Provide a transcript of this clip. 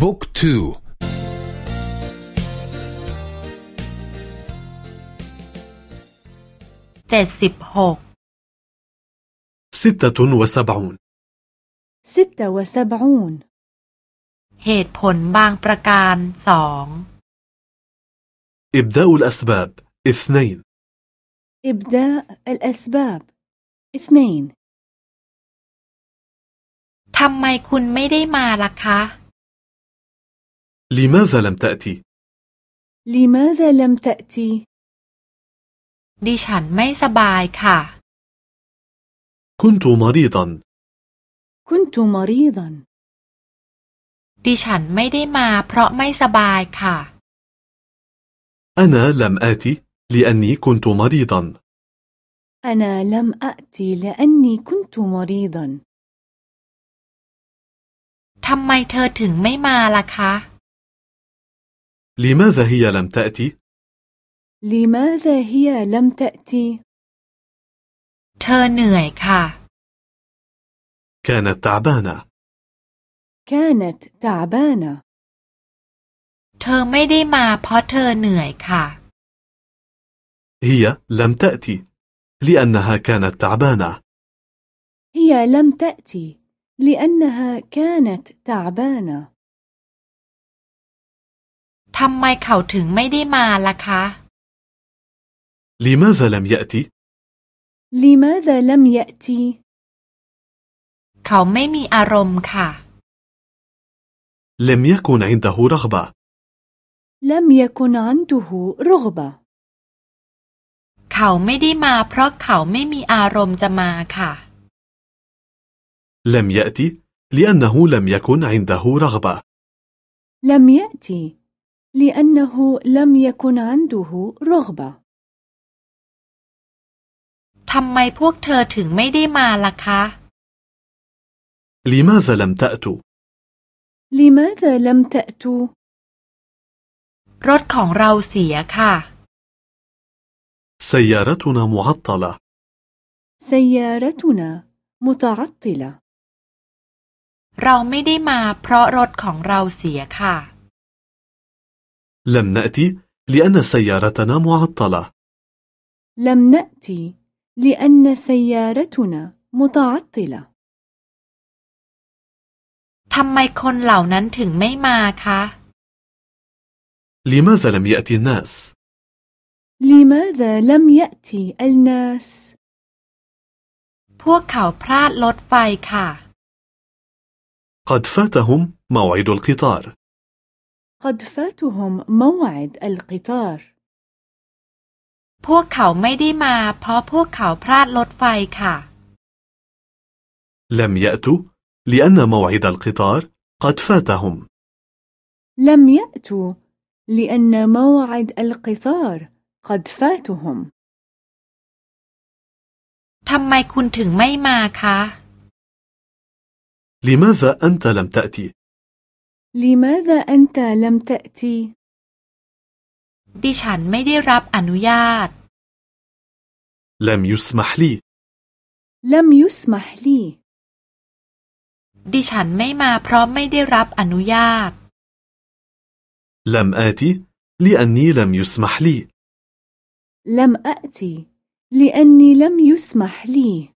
บุ๊กทูเจ็ดสิบหกสิบตุนวสบอูนสิบหกเหตุผลบางประการสองอิบดาอุลอสบาบอิทเนนอิบดาอุลอสบาบอิทำไมคุณไม่ได้มาล่ะคะ لماذا لم تأتي؟ لماذا لم تأتي؟ ดิฉันไม่สบายค่ะ كنت مريضا كنت مريضا ดิฉันไม่ได้มาเพราะไม่สบายค่ะ أنا لم آتي لأني كنت مريضا أنا لم أأتي لأني كنت مريضا ทำไมเธอถึงไม่มาล่ะคะ لماذا هي لم تأتي؟ لماذا هي لم تأتي؟ เธอเหนื่อยค่ะ كانت تعبانة كانت تعبانة เธอไม่ได้มาเพราะเธอเหนื่อยค่ะ هي لم تأتي لأنها كانت تعبانة هي لم تأتي لأنها كانت تعبانة ทำไมเขาถึงไม่ได้มาล่ะคะ لماذا لم يأتي؟ لماذا لم يأتي؟ เขาไม่มีอารมณ์ค่ะ لم يكن عنده رغبة لم يكن عنده رغبة เขาไม่ได้มาเพราะเขาไม่มีอารมณ์จะมาค่ะ لم يأتي لأنه لم يكن عنده رغبة لم يأتي لأنه لم يكن عنده رغبة ทำไมพวกเธอถึงไม่ได้มาล่ะคะ لماذا لم تأتوا؟ لماذا لم تأتوا؟ รถของเราเสียค่ะ سيارتنا معطلة سيارتنا متعطلة เราไม่ได้มาเพราะรถของเราเสียค่ะ لم نأتي لأن سيارتنا معطلة لم نأتي لأن سيارتنا متعطلة ทำไมคนเหล่านั้นถึงไม่มาคะ لماذا لم يأتي الناس؟ لماذا لم يأتي الناس؟ พวกเขาพลาดรถไฟค่ะ قد فاتهم موعد القطار قد فاتهم موعد القطار พวกเขาไม่ได้มา เพราะพวกเขาพลาดรถไฟค่ะ لم يأتوا لأن موعد القطار قد فاتهم لم يأتوا لأن موعد القطار قد فاتهم ทำไมคุณถึงไม่มาคะ لماذا أنت لم تأتي؟ لماذا أنت لم تأتي؟ ดิฉันไม่ได้รับอนุญาต لم يسمح لي لم يسمح لي ดิฉันไม่มาเพราะไม่ได้รับอนุญาต لم آتي لأني لم يسمح لي لم أأتي لأني لم يسمح لي